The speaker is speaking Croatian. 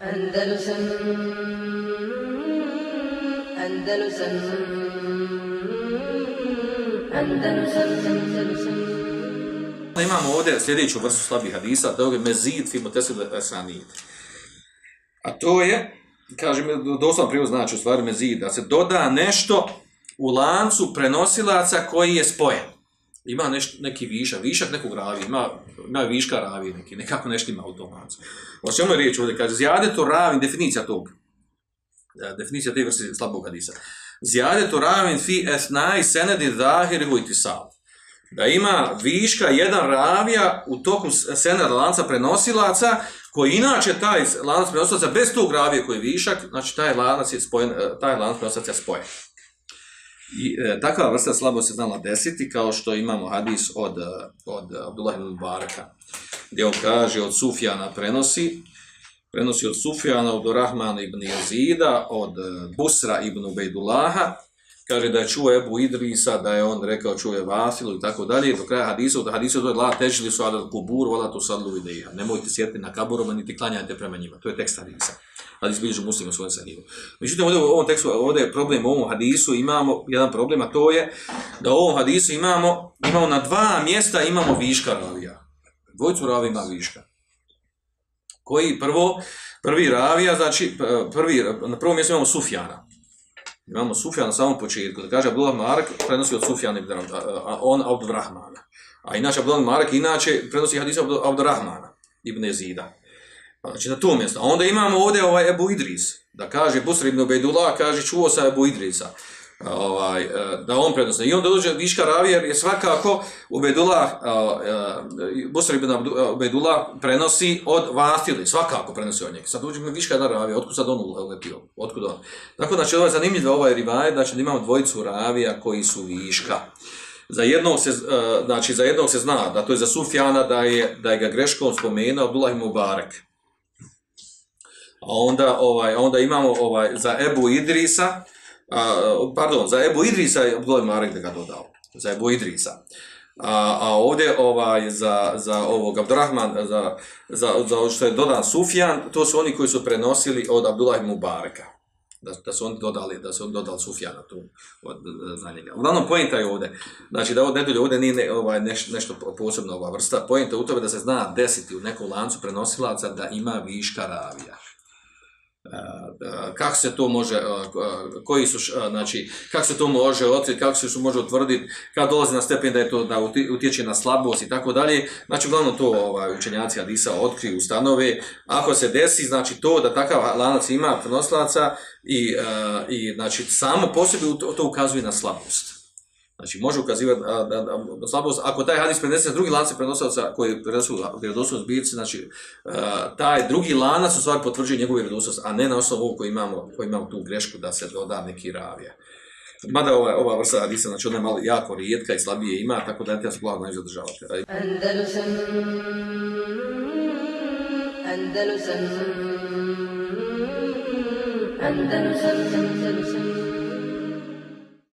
Andalusam Imamo ovdje sljedeću vrstu slabih hadisa, to je mezid fi mutesil esanid. A to je, kaže, doslovno prijevod znači u stvari mezid, da se doda nešto u lancu prenosilaca koji je spojen. Ima neš, neki višak, višak nekog ravi, ima, ima viška ravi neki, nekako nešto ima u tom lancu. O čemu je riječ ovdje? Kaže, zjadetu ravin, definicija tog, e, definicija te vrste slabog hadisa. Zjadetu ravin fi esnaj senedi zahiri vujtisal da ima viška jedan ravija u toku senada lanca prenosilaca, koji inače taj lanac prenosilaca bez tog ravija koji je višak, znači taj lanac je spojen, e, taj lanac prenosilaca je spojen. I e, takva vrsta slabo se znala desiti, kao što imamo hadis od, e, od Abdullah ibn Baraka, gdje on kaže od Sufjana prenosi, prenosi od Sufjana, od Rahmana ibn Jazida, od e, Busra ibn Ubejdullaha, kaže da je čuo Ebu Idrisa, da je on rekao čuje Vasilu i tako dalje, do kraja hadisu, da hadisu to je la težili su adal kubur, vala tu sadlu ideja. Nemojte sjetiti na kaburoma, niti klanjajte prema njima. To je tekst hadisa. Hadis bilježi muslim u svojem sahivu. Međutim, ovdje u ovom tekstu, ovdje je problem u ovom hadisu, imamo jedan problem, a to je da u ovom hadisu imamo, imamo na dva mjesta imamo viška ravija. Dvojicu ravija ima viška. Koji prvo, prvi ravija, znači prvi, na prvom mjestu imamo Sufjana. Imamo Sufjan na samom početku, da kaže Abdullah Marek prenosi od Sufjana ibn on Abdurrahmana. A inače Abdullah Marek inače prenosi hadis Abdurrahmana ibn Ezida. Znači na to mjesto. A onda imamo ovdje ovaj Ebu Idris, da kaže Busr ibn Ubejdullah, kaže čuo sa Ebu Idrisa ovaj, da on prednosno. I onda dođe Viška Ravija jer je svakako Ubedullah, Busr ibn Ubedullah prenosi od Vastili, svakako prenosi od njega. Sad uđe Viška jedna Ravija, otkud sad on uletio? Otkud on? Dakle, znači, ovo je zanimljivo ovaj rivaj, znači imamo dvojicu Ravija koji su Viška. Za jednog, se, znači, za jednog se zna, da to je za Sufjana, da je, da je ga greškom spomenuo Abdullah Mubarak. A onda, ovaj, onda imamo ovaj, za Ebu Idrisa, a, pardon, za Ebu Idrisa je Abdullah Marek da ga dodao, za Ebu Idrisa. A, a ovdje ovaj, za, za ovog Abdurrahman, za, za, za što je dodan Sufjan, to su oni koji su prenosili od Abdullah Mubareka. Da, da su oni dodali, da su dodali Sufjana tu od, za njega. Uglavnom, pojenta je ovdje, znači da ovdje, ovdje nije ne, ovaj, neš, nešto posebno ova vrsta, pojenta je u tome da se zna desiti u nekom lancu prenosilaca da ima viška ravija kako se to može, koji su, znači, kako se to može otkriti, kako se može utvrditi, kad dolazi na stepen da je to da utječe na slabost i tako dalje. Znači, uglavnom to ovaj, učenjaci Adisa otkriju, ustanove. Ako se desi, znači to da takav lanac ima prenoslaca i, i znači, samo po sebi to ukazuje na slabost. Znači, može ukazivati na slabost. Ako taj hadis prenese drugi lanac prenosaca koji prenesu vjerodostojnost zbirci, znači, a, taj drugi lanac u stvari potvrđuje njegovu vjerodostojnost, a ne na osnovu ovog koji imamo, koji imamo tu grešku da se doda neki ravija. Mada ova, ova vrsta hadisa, znači ona je malo jako rijetka i slabije ima, tako da ne treba se glavno ne zadržavati. Andalusam, Andalusam, Andalusam, Andalusam,